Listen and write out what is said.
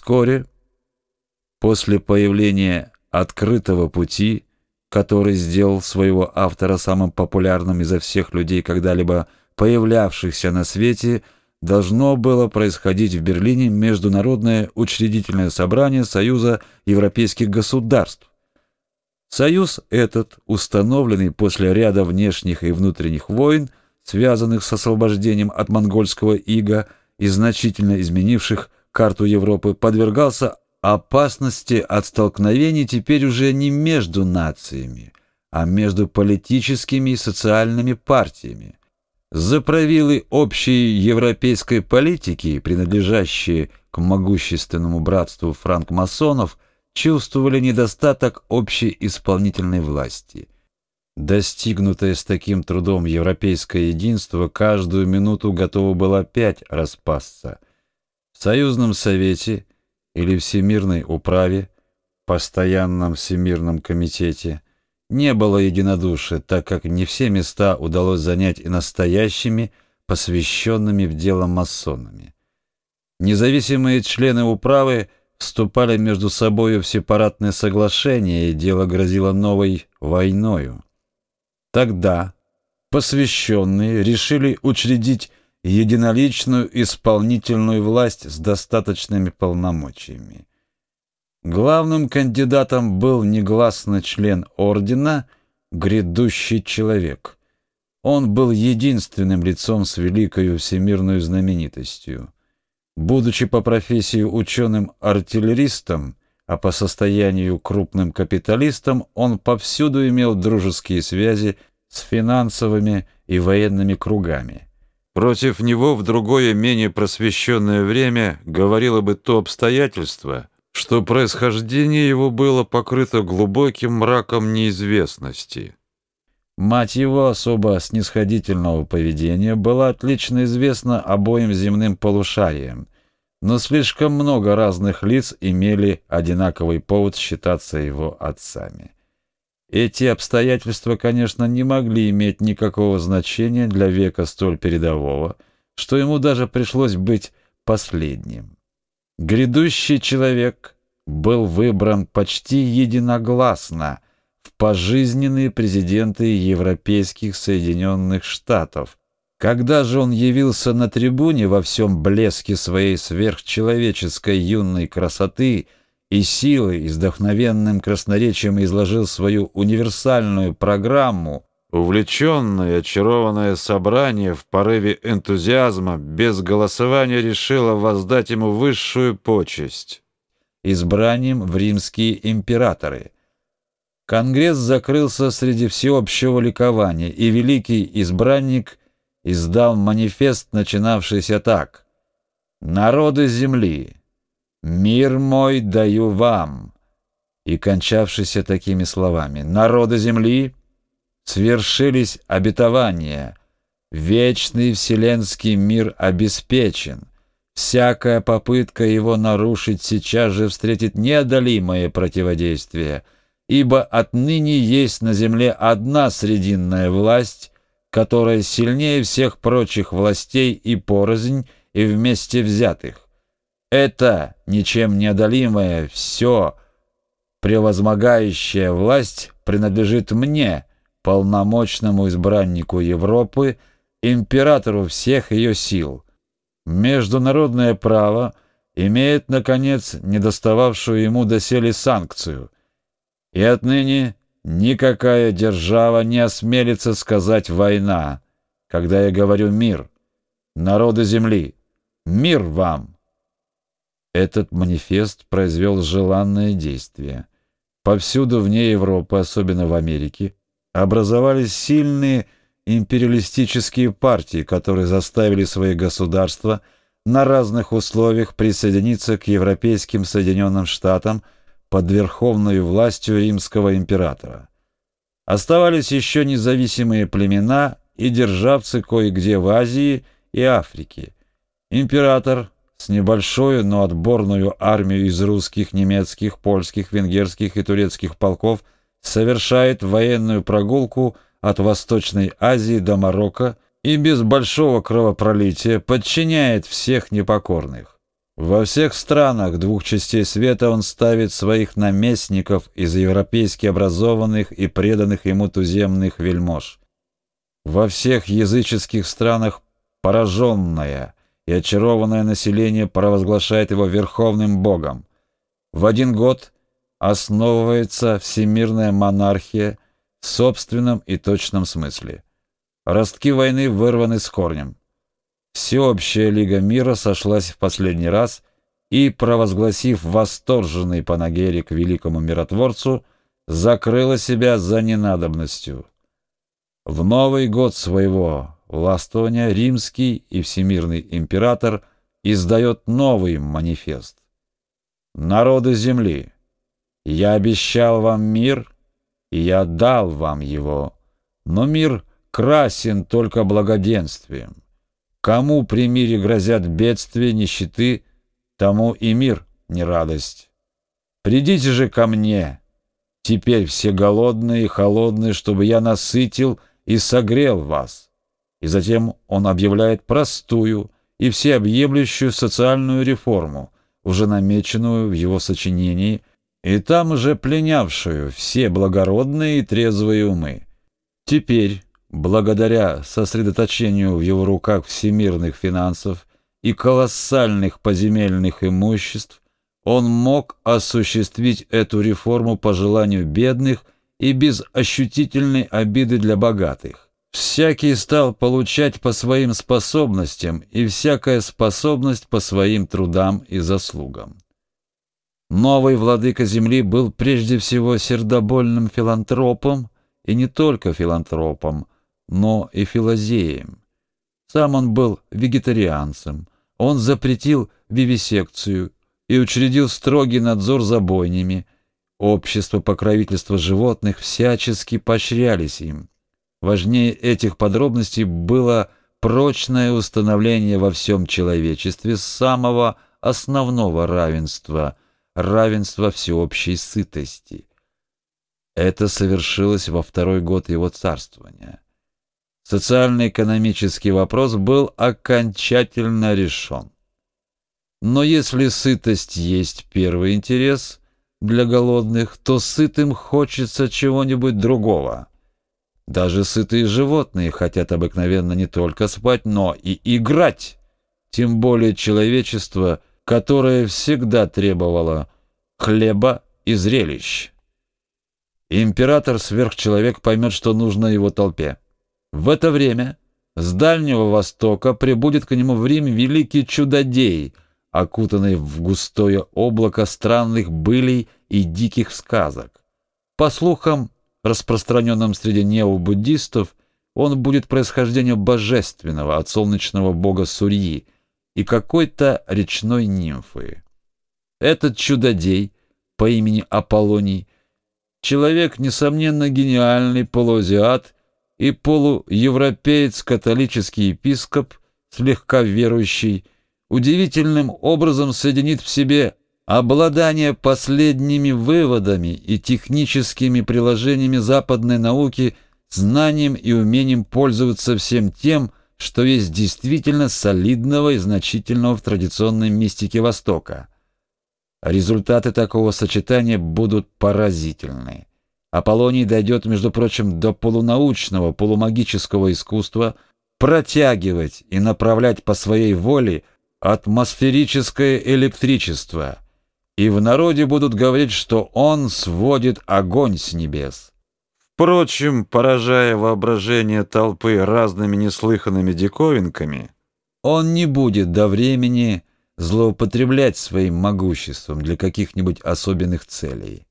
Вскоре, после появления «Открытого пути», который сделал своего автора самым популярным изо всех людей, когда-либо появлявшихся на свете, должно было происходить в Берлине Международное учредительное собрание Союза Европейских государств. Союз этот, установленный после ряда внешних и внутренних войн, связанных с освобождением от монгольского ига и значительно изменивших карту Европы, подвергался опасности от столкновений теперь уже не между нациями, а между политическими и социальными партиями. За правилы общей европейской политики, принадлежащие к могущественному братству франкмасонов, чувствовали недостаток общей исполнительной власти. Достигнутое с таким трудом европейское единство каждую минуту готово было опять распасться. В Союзном Совете – или Всемирной управе, постоянном Всемирном комитете, не было единодушия, так как не все места удалось занять и настоящими, посвященными в дело масонами. Независимые члены управы вступали между собою в сепаратное соглашение, и дело грозило новой войною. Тогда посвященные решили учредить единоличную исполнительную власть с достаточными полномочиями. Главным кандидатом был негласно член ордена, грядущий человек. Он был единственным лицом с великою всемирной знаменитостью. Будучи по профессии ученым-артиллеристом, а по состоянию крупным капиталистом, он повсюду имел дружеские связи с финансовыми и военными кругами. Против него в другое, менее просвещенное время говорило бы то обстоятельство, что происхождение его было покрыто глубоким мраком неизвестности. Мать его особо снисходительного поведения была отлично известна обоим земным полушариям, но слишком много разных лиц имели одинаковый повод считаться его отцами. Эти обстоятельства, конечно, не могли иметь никакого значения для века столь передового, что ему даже пришлось быть последним. Грядущий человек был выбран почти единогласно в пожизненные президенты Европейских Соединенных Штатов. Когда же он явился на трибуне во всем блеске своей сверхчеловеческой юной красоты – и силой, и с вдохновенным красноречием изложил свою универсальную программу, увлеченное, очарованное собрание в порыве энтузиазма без голосования решило воздать ему высшую почесть — избранием в римские императоры. Конгресс закрылся среди всеобщего ликования, и великий избранник издал манифест, начинавшийся так «Народы земли!» «Мир мой даю вам», и кончавшийся такими словами «Народы земли, свершились обетования, вечный вселенский мир обеспечен, всякая попытка его нарушить сейчас же встретит неодолимое противодействие, ибо отныне есть на земле одна срединная власть, которая сильнее всех прочих властей и порознь, и вместе взятых. Это ничем неодолимая, все превозмогающая власть принадлежит мне, полномочному избраннику Европы, императору всех ее сил. Международное право имеет, наконец, недостававшую ему доселе санкцию, и отныне никакая держава не осмелится сказать «война», когда я говорю «мир». Народы земли, мир вам! Этот манифест произвел желанное действие. Повсюду вне Европы, особенно в Америке, образовались сильные империалистические партии, которые заставили свои государства на разных условиях присоединиться к европейским Соединенным Штатам под верховной властью римского императора. Оставались еще независимые племена и державцы кое-где в Азии и Африке. Император с небольшой, но отборную армию из русских, немецких, польских, венгерских и турецких полков совершает военную прогулку от Восточной Азии до Марокко и без большого кровопролития подчиняет всех непокорных. Во всех странах двух частей света он ставит своих наместников из европейски образованных и преданных ему туземных вельмож. Во всех языческих странах пораженное и очарованное население провозглашает его верховным богом. В один год основывается всемирная монархия в собственном и точном смысле. Ростки войны вырваны с корнем. Всеобщая Лига Мира сошлась в последний раз и, провозгласив восторженный панагерик великому миротворцу, закрыла себя за ненадобностью. В Новый год своего властвования римский и всемирный император издает новый манифест. «Народы земли, я обещал вам мир, и я дал вам его, но мир красен только благоденствием. Кому при мире грозят бедствия, нищеты, тому и мир не радость. Придите же ко мне, теперь все голодные и холодные, чтобы я насытил и согрел вас. И затем он объявляет простую и всеобъемлющую социальную реформу, уже намеченную в его сочинении, и там уже пленявшую все благородные и трезвые умы. Теперь благодаря сосредоточению в его руках всемирных финансов и колоссальных поземельных имуществ, он мог осуществить эту реформу по желанию бедных и без ощутительной обиды для богатых. Всякий стал получать по своим способностям и всякая способность по своим трудам и заслугам. Новый владыка земли был прежде всего сердобольным филантропом, и не только филантропом, но и филозеем. Сам он был вегетарианцем. Он запретил вивисекцию и учредил строгий надзор за бойнями. Общество покровительства животных всячески поощрялись им. Важнее этих подробностей было прочное установление во всем человечестве самого основного равенства, равенства всеобщей сытости. Это совершилось во второй год его царствования социально-экономический вопрос был окончательно решен. Но если сытость есть первый интерес для голодных, то сытым хочется чего-нибудь другого. Даже сытые животные хотят обыкновенно не только спать, но и играть, тем более человечество, которое всегда требовало хлеба и зрелищ. Император-сверхчеловек поймет, что нужно его толпе. В это время с Дальнего Востока прибудет к нему в Рим великий чудодей, окутанный в густое облако странных былей и диких сказок. По слухам, распространенным среди необуддистов, он будет происхождения божественного от солнечного бога Сурьи и какой-то речной нимфы. Этот чудодей по имени Аполлоний, человек, несомненно, гениальный полуазиат и полуевропеец-католический епископ, слегка верующий, удивительным образом соединит в себе обладание последними выводами и техническими приложениями западной науки, знанием и умением пользоваться всем тем, что есть действительно солидного и значительного в традиционной мистике Востока. Результаты такого сочетания будут поразительны. Аполлоний дойдет, между прочим, до полунаучного, полумагического искусства протягивать и направлять по своей воле атмосферическое электричество, и в народе будут говорить, что он сводит огонь с небес. Впрочем, поражая воображение толпы разными неслыханными диковинками, он не будет до времени злоупотреблять своим могуществом для каких-нибудь особенных целей.